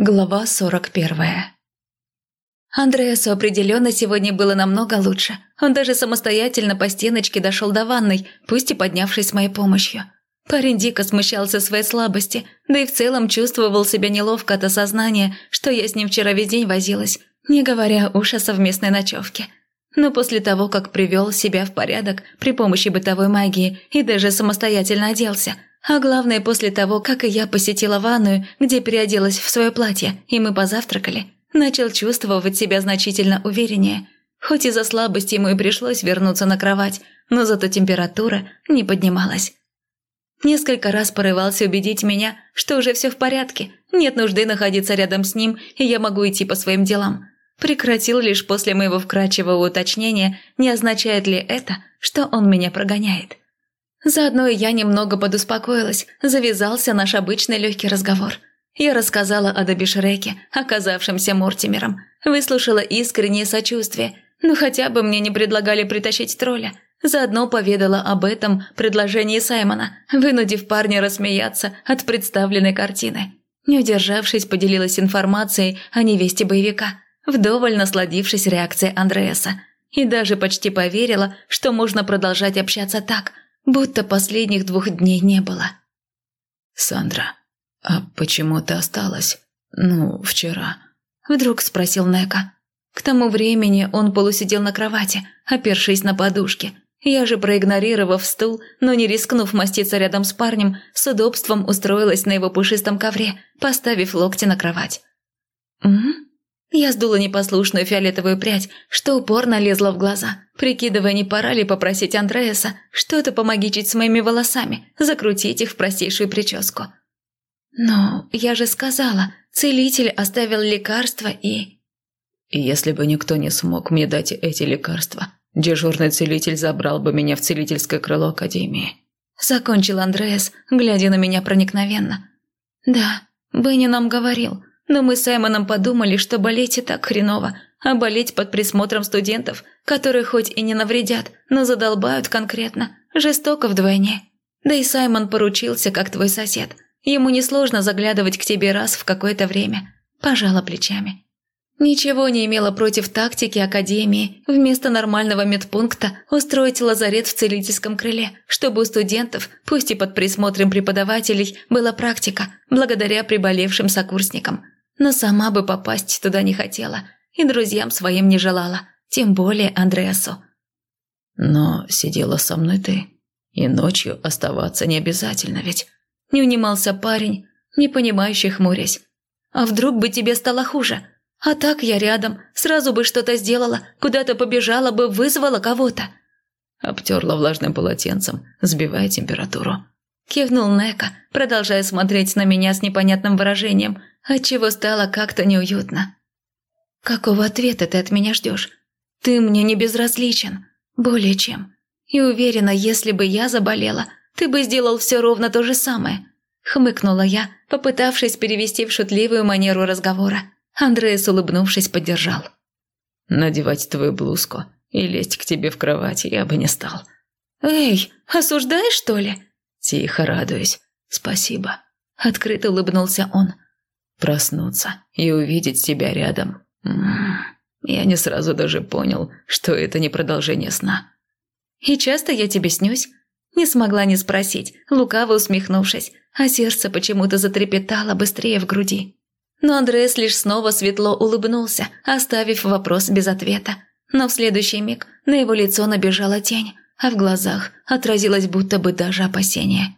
Глава сорок первая Андреасу определенно сегодня было намного лучше. Он даже самостоятельно по стеночке дошел до ванной, пусть и поднявшись с моей помощью. Парень дико смущался своей слабости, да и в целом чувствовал себя неловко от осознания, что я с ним вчера весь день возилась, не говоря уж о совместной ночевке. Но после того, как привел себя в порядок при помощи бытовой магии и даже самостоятельно оделся – а главное, после того, как и я посетила ванную, где переоделась в свое платье, и мы позавтракали, начал чувствовать себя значительно увереннее. Хоть из-за слабости ему и пришлось вернуться на кровать, но зато температура не поднималась. Несколько раз порывался убедить меня, что уже все в порядке, нет нужды находиться рядом с ним, и я могу идти по своим делам. Прекратил лишь после моего вкрадчивого уточнения, не означает ли это, что он меня прогоняет. Заодно и я немного подуспокоилась, завязался наш обычный легкий разговор. Я рассказала о Добишреке, оказавшемся Мортимером, выслушала искреннее сочувствие, но хотя бы мне не предлагали притащить тролля. Заодно поведала об этом предложении Саймона, вынудив парня рассмеяться от представленной картины. Не удержавшись, поделилась информацией о невесте боевика, вдоволь насладившись реакцией Андреаса. И даже почти поверила, что можно продолжать общаться так – будто последних двух дней не было. «Сандра, а почему ты осталась? Ну, вчера?» Вдруг спросил Нека. К тому времени он полусидел на кровати, опершись на подушке. Я же, проигнорировав стул, но не рискнув маститься рядом с парнем, с удобством устроилась на его пушистом ковре, поставив локти на кровать. «Угу», я сдула непослушную фиолетовую прядь, что упорно лезла в глаза, прикидывая, не пора ли попросить Андреаса что-то помогичить с моими волосами, закрутить их в простейшую прическу. Но я же сказала, целитель оставил лекарства и... Если бы никто не смог мне дать эти лекарства, дежурный целитель забрал бы меня в целительское крыло Академии. Закончил Андреас, глядя на меня проникновенно. Да, Бенни нам говорил, но мы с Саймоном подумали, что болеть и так хреново, а болеть под присмотром студентов, которые хоть и не навредят, но задолбают конкретно, жестоко вдвойне. Да и Саймон поручился, как твой сосед. Ему несложно заглядывать к тебе раз в какое-то время. Пожала плечами. Ничего не имела против тактики Академии вместо нормального медпункта устроить лазарет в целительском крыле, чтобы у студентов, пусть и под присмотром преподавателей, была практика, благодаря приболевшим сокурсникам – но сама бы попасть туда не хотела и друзьям своим не желала, тем более Андреасу. «Но сидела со мной ты, и ночью оставаться не обязательно ведь», – не унимался парень, не понимающий хмурясь. «А вдруг бы тебе стало хуже? А так я рядом, сразу бы что-то сделала, куда-то побежала бы, вызвала кого-то». Обтерла влажным полотенцем, сбивая температуру. Кивнул Нека, продолжая смотреть на меня с непонятным выражением, отчего стало как-то неуютно. «Какого ответа ты от меня ждешь? Ты мне не безразличен. Более чем. И уверена, если бы я заболела, ты бы сделал все ровно то же самое». Хмыкнула я, попытавшись перевести в шутливую манеру разговора. Андреас, улыбнувшись, поддержал. «Надевать твою блузку и лезть к тебе в кровать я бы не стал». «Эй, осуждаешь, что ли?» «Тихо радуюсь. Спасибо». Открыто улыбнулся он. Проснуться и увидеть себя рядом. М-м-м. Я не сразу даже понял, что это не продолжение сна. «И часто я тебе снюсь?» Не смогла не спросить, лукаво усмехнувшись, а сердце почему-то затрепетало быстрее в груди. Но Андреас лишь снова светло улыбнулся, оставив вопрос без ответа. Но в следующий миг на его лицо набежала тень, а в глазах отразилось будто бы даже опасение.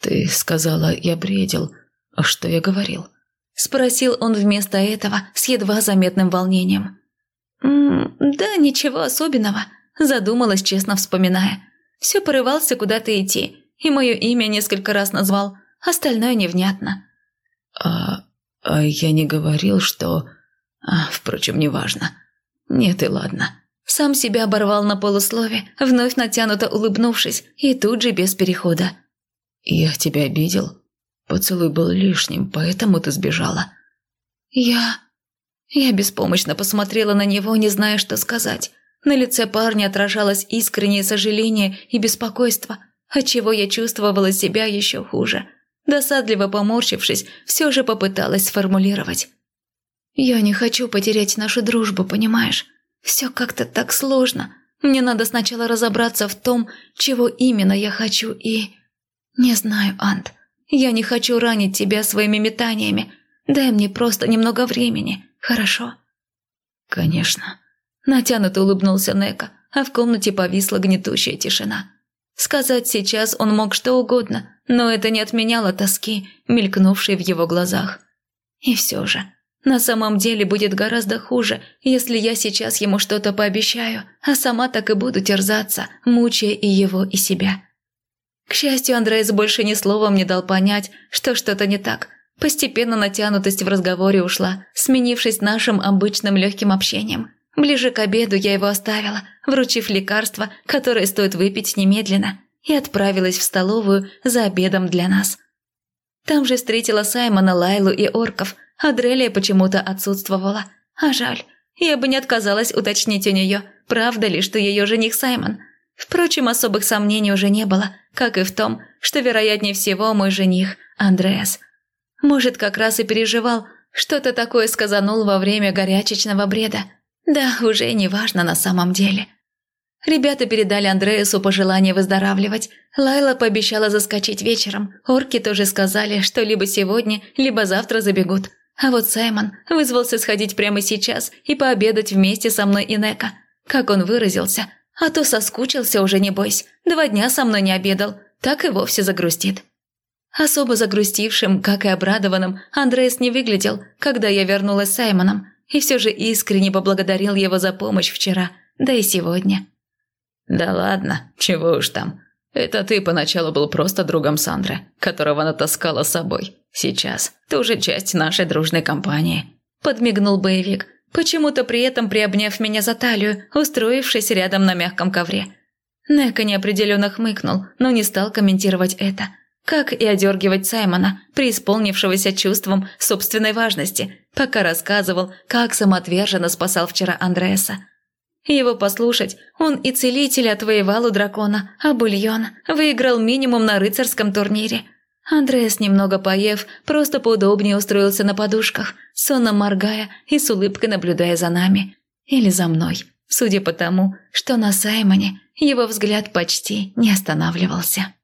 «Ты сказала, я бредил. А что я говорил?» Спросил он вместо этого с едва заметным волнением. «М -м, «Да ничего особенного», задумалась, честно вспоминая. Все порывался куда-то идти, и мое имя несколько раз назвал, остальное невнятно. «А, а я не говорил, что...» а, «Впрочем, неважно. Нет и ладно». Сам себя оборвал на полуслове, вновь натянуто улыбнувшись, и тут же без перехода. «Я тебя обидел. Поцелуй был лишним, поэтому ты сбежала». «Я...» Я беспомощно посмотрела на него, не зная, что сказать. На лице парня отражалось искреннее сожаление и беспокойство, отчего я чувствовала себя еще хуже. Досадливо поморщившись, все же попыталась сформулировать. «Я не хочу потерять нашу дружбу, понимаешь? Все как-то так сложно. Мне надо сначала разобраться в том, чего именно я хочу и... Не знаю, Ант. Я не хочу ранить тебя своими метаниями. Дай мне просто немного времени, хорошо?» «Конечно». Натянуто улыбнулся Нека, а в комнате повисла гнетущая тишина. Сказать сейчас он мог что угодно, но это не отменяло тоски, мелькнувшей в его глазах. И все же, на самом деле будет гораздо хуже, если я сейчас ему что-то пообещаю, а сама так и буду терзаться, мучая и его, и себя. К счастью, Андреас больше ни словом не дал понять, что что-то не так. Постепенно натянутость в разговоре ушла, сменившись нашим обычным легким общением. Ближе к обеду я его оставила, вручив лекарство, которое стоит выпить немедленно, и отправилась в столовую за обедом для нас. Там же встретила Саймона, Лайлу и орков, а Дрелия почему-то отсутствовала. А жаль, я бы не отказалась уточнить у нее, правда ли, что ее жених Саймон. Впрочем, особых сомнений уже не было, как и в том, что, вероятнее всего, мой жених – Андреас. Может, как раз и переживал, что-то такое сказанул во время горячечного бреда – да, уже не важно на самом деле. Ребята передали Андреасу пожелание выздоравливать. Лайла пообещала заскочить вечером. Орки тоже сказали, что либо сегодня, либо завтра забегут. А вот Саймон вызвался сходить прямо сейчас и пообедать вместе со мной и Нека. Как он выразился, а то соскучился уже, небось. Два дня со мной не обедал, так и вовсе загрустит. Особо загрустившим, как и обрадованным, Андреас не выглядел, когда я вернулась с Саймоном и все же искренне поблагодарил его за помощь вчера, да и сегодня. «Да ладно, чего уж там. Это ты поначалу был просто другом Сандры, которого она таскала с собой. Сейчас ты уже часть нашей дружной компании», – подмигнул боевик, почему-то при этом приобняв меня за талию, устроившись рядом на мягком ковре. Нека неопределенно хмыкнул, но не стал комментировать это – как и одергивать Саймона, преисполнившегося чувством собственной важности, пока рассказывал, как самоотверженно спасал вчера Андреаса. Его послушать, он и целителя отвоевал у дракона, а бульон выиграл минимум на рыцарском турнире. Андреас, немного поев, просто поудобнее устроился на подушках, сонно моргая и с улыбкой наблюдая за нами. Или за мной, судя по тому, что на Саймоне его взгляд почти не останавливался.